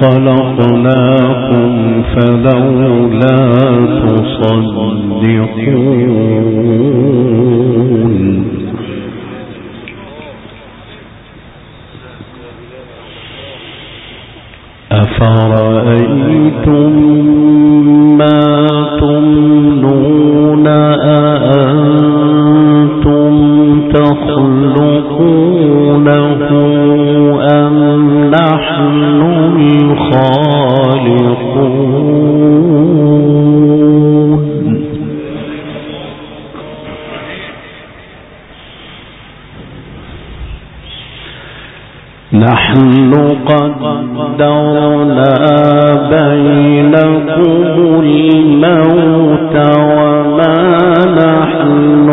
خلقناكم فلولا تصدقون. أفرأيتم نحن قدرنا بينكم الموت وما نحن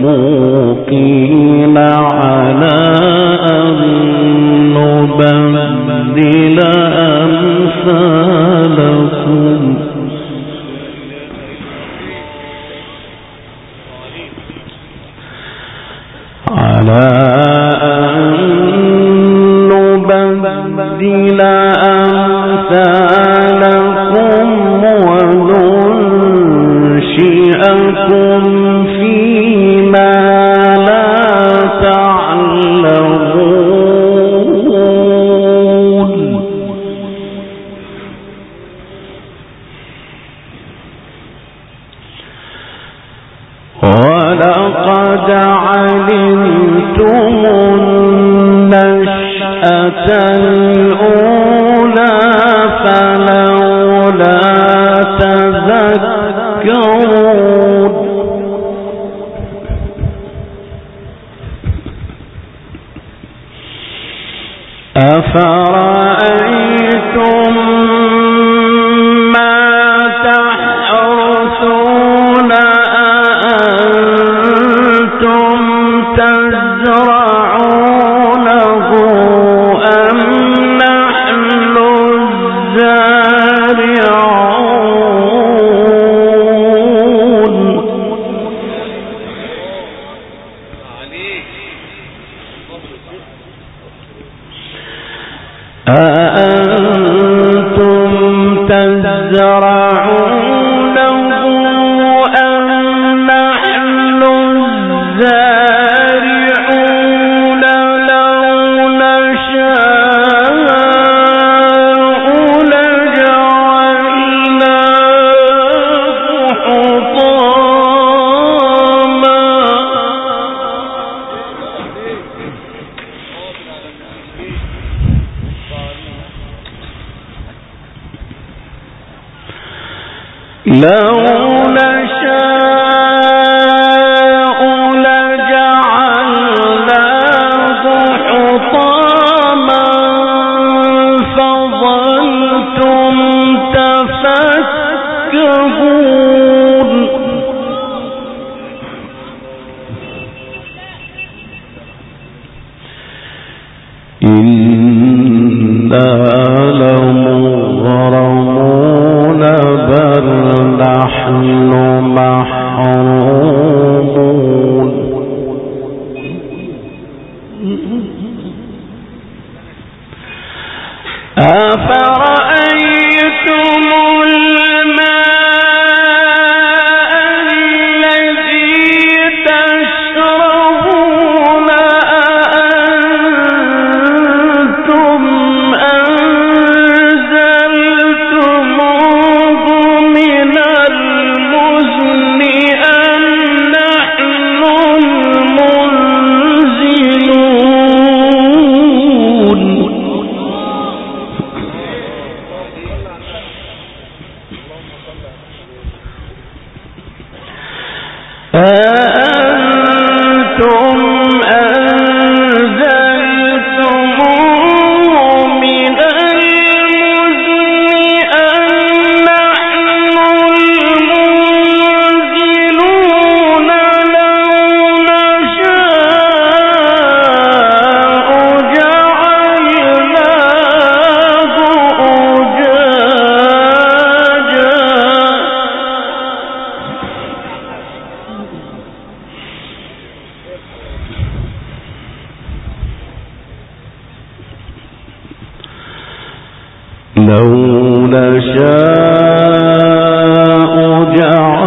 بمسبوقين على أن نبدل أمثال لو نشاء جعل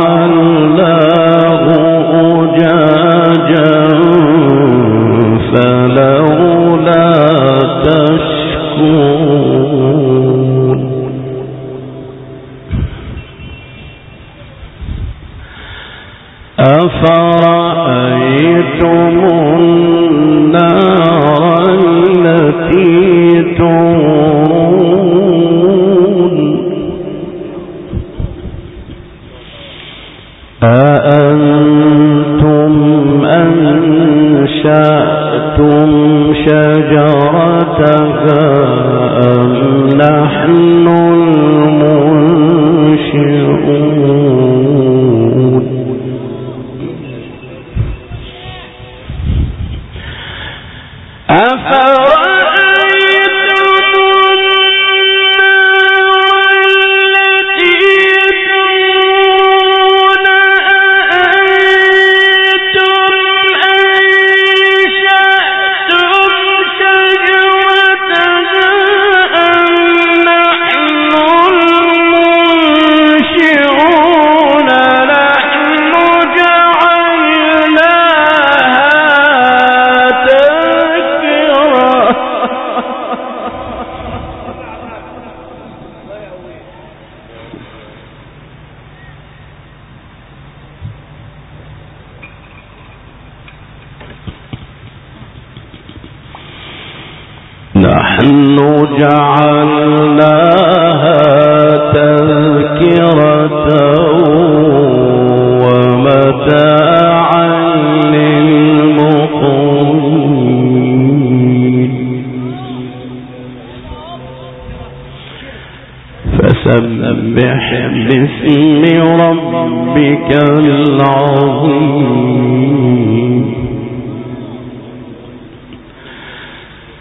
جاء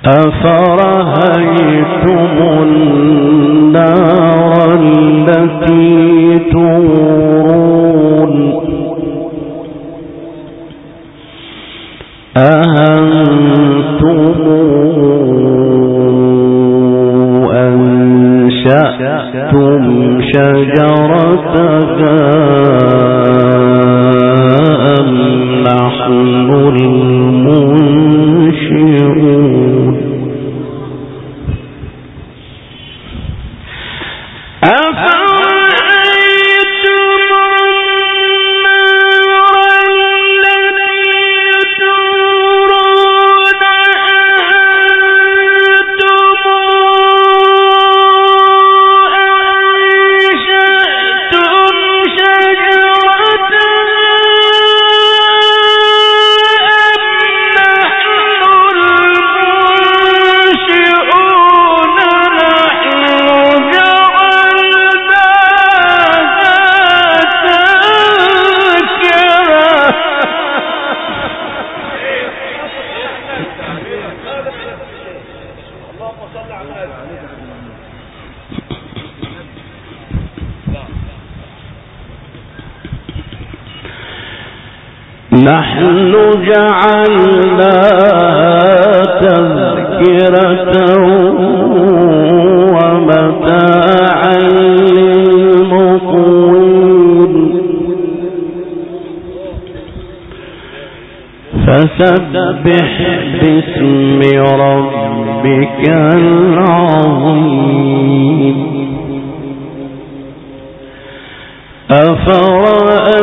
أفرأيتم النار التي تنظر نحن جعلنا تذكرة ومتاعا للمقوين. فسبح باسم ربك العظيم. أفرأيتم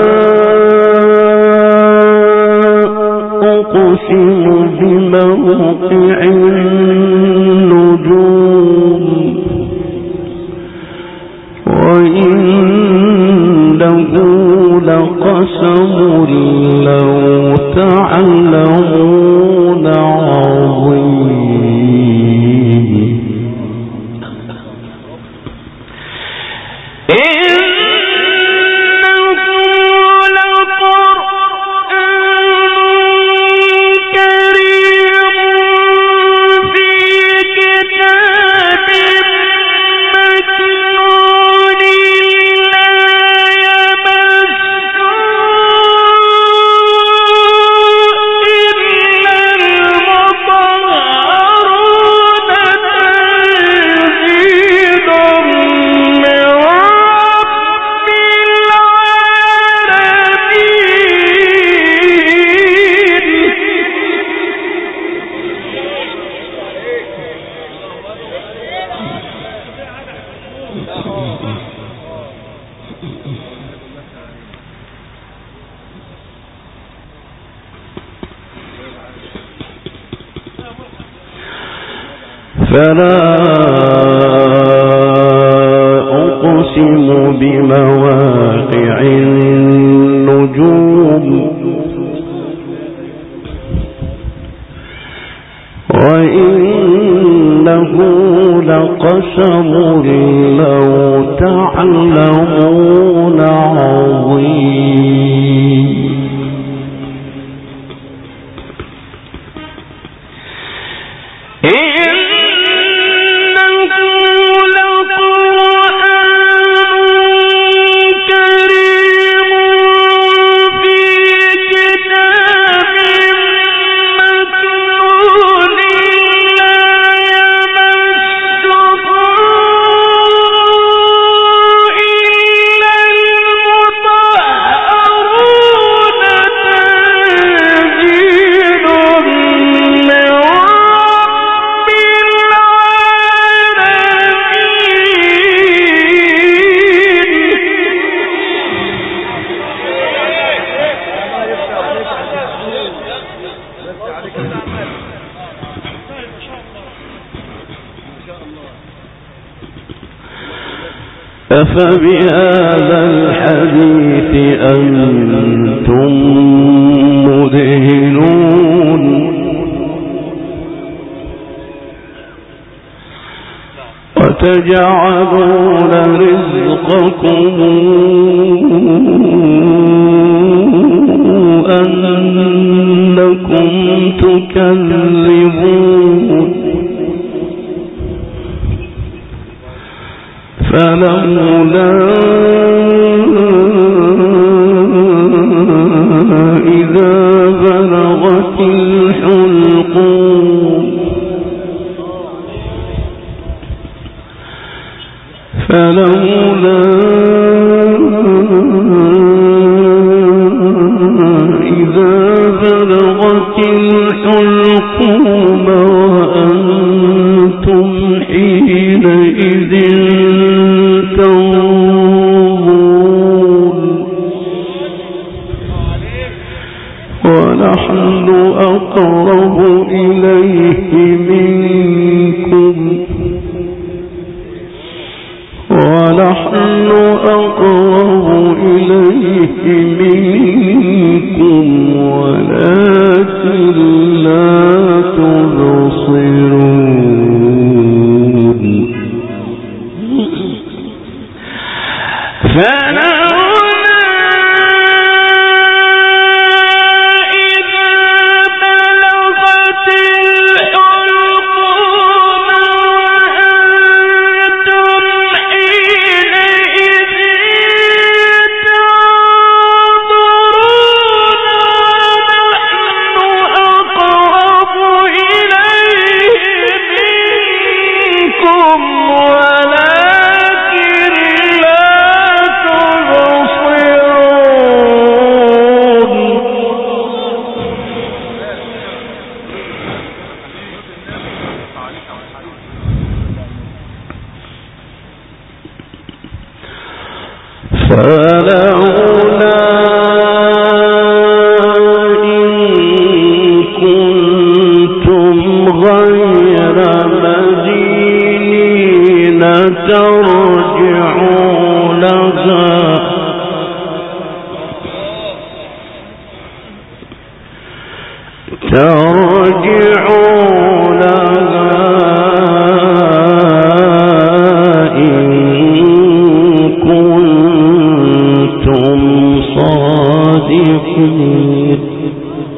بموقع فلا أفبهذا الحديث أنتم مدهنون. وتجعلون رزقكم المفسدين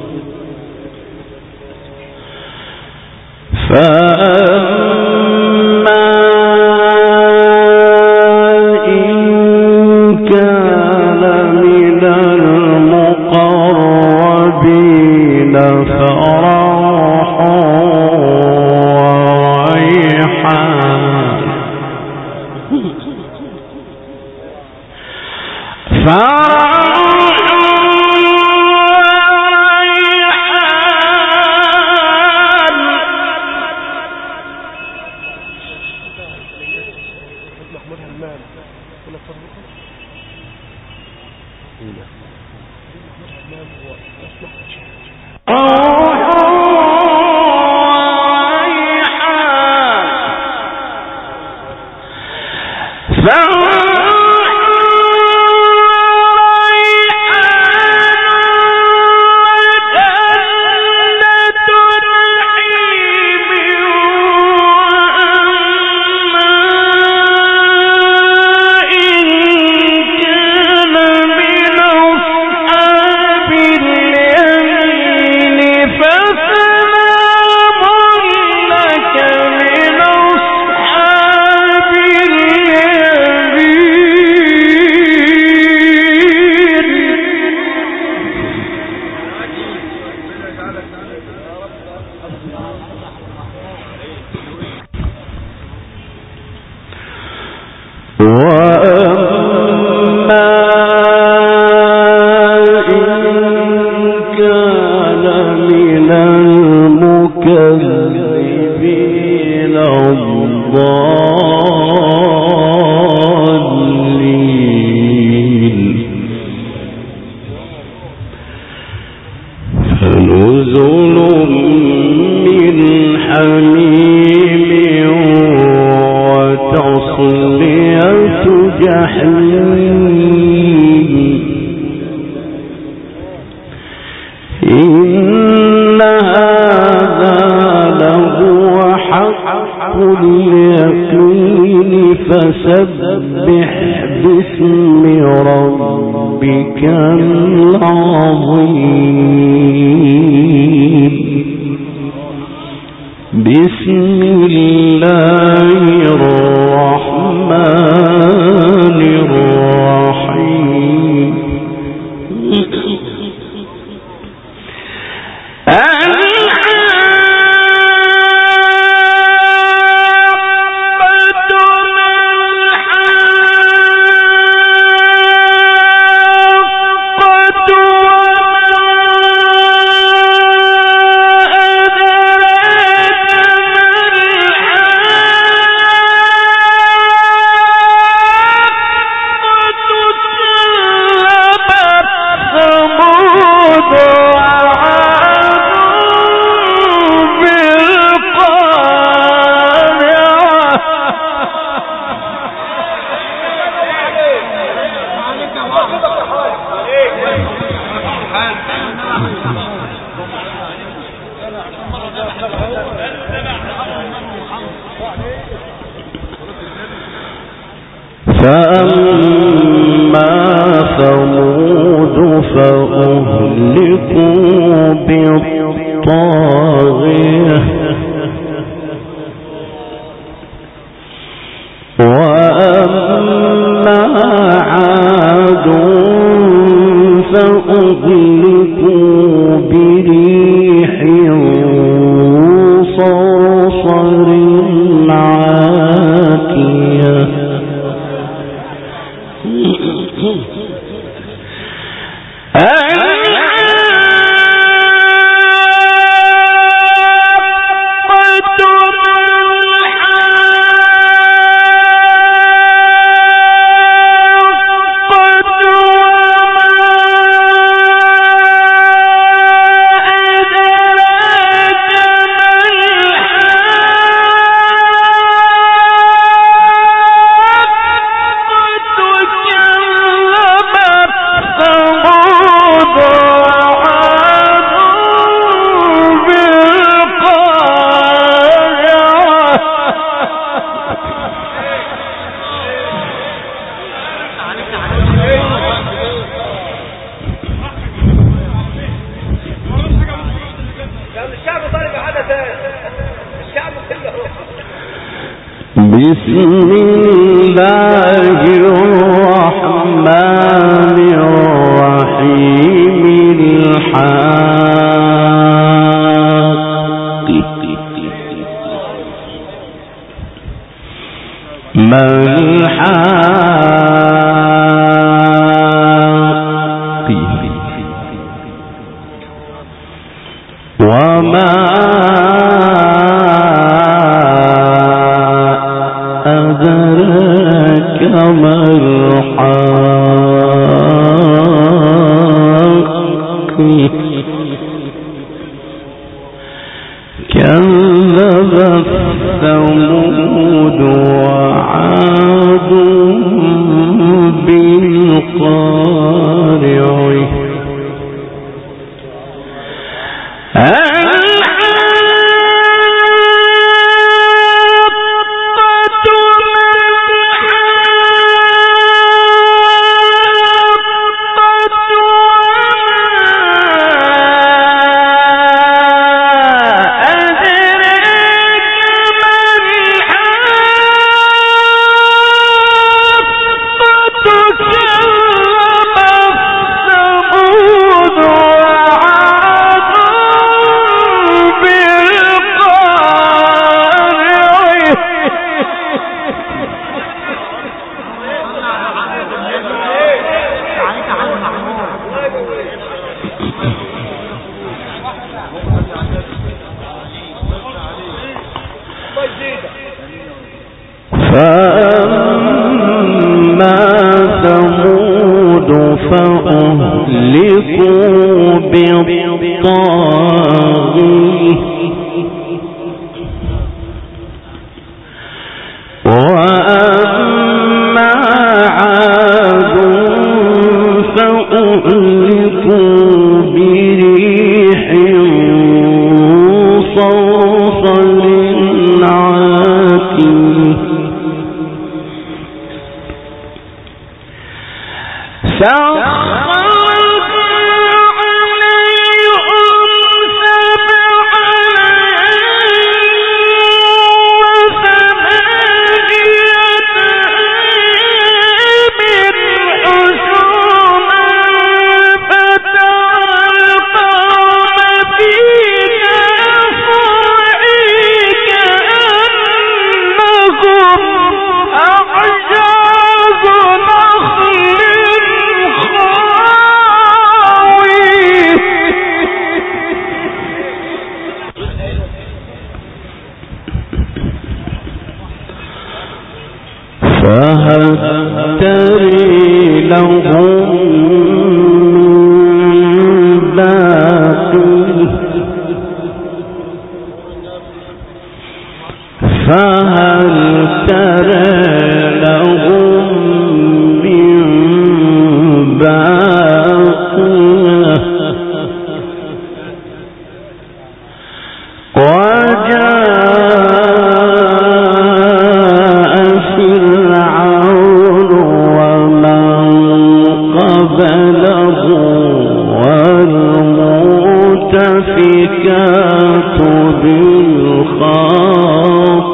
وما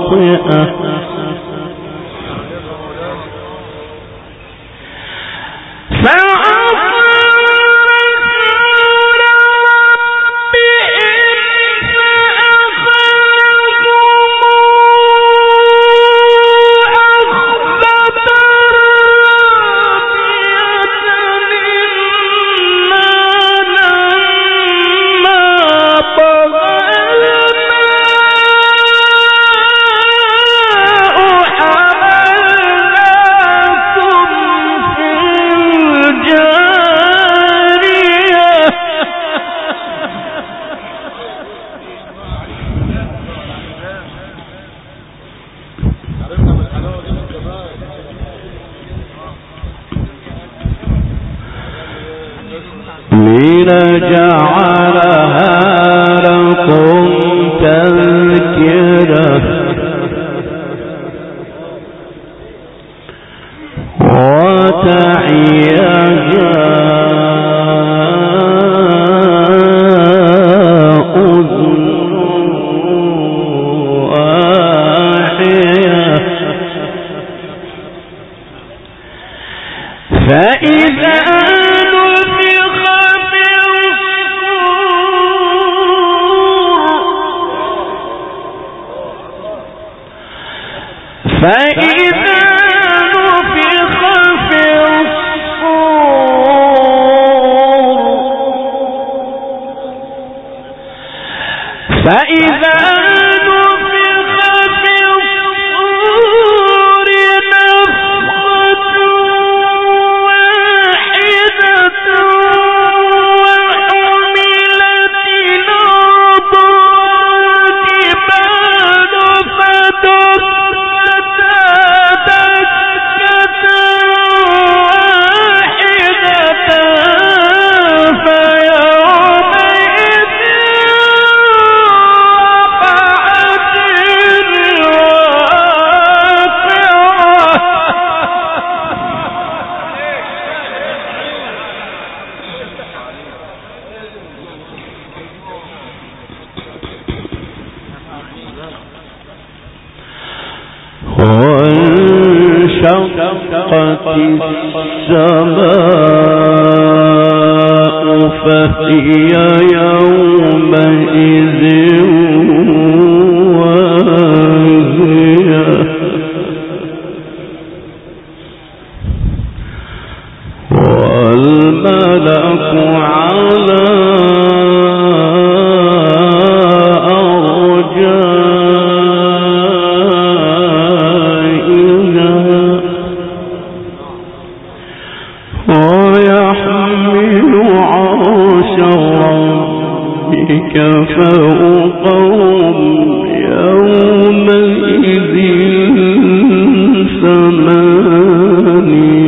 خطئه الضالين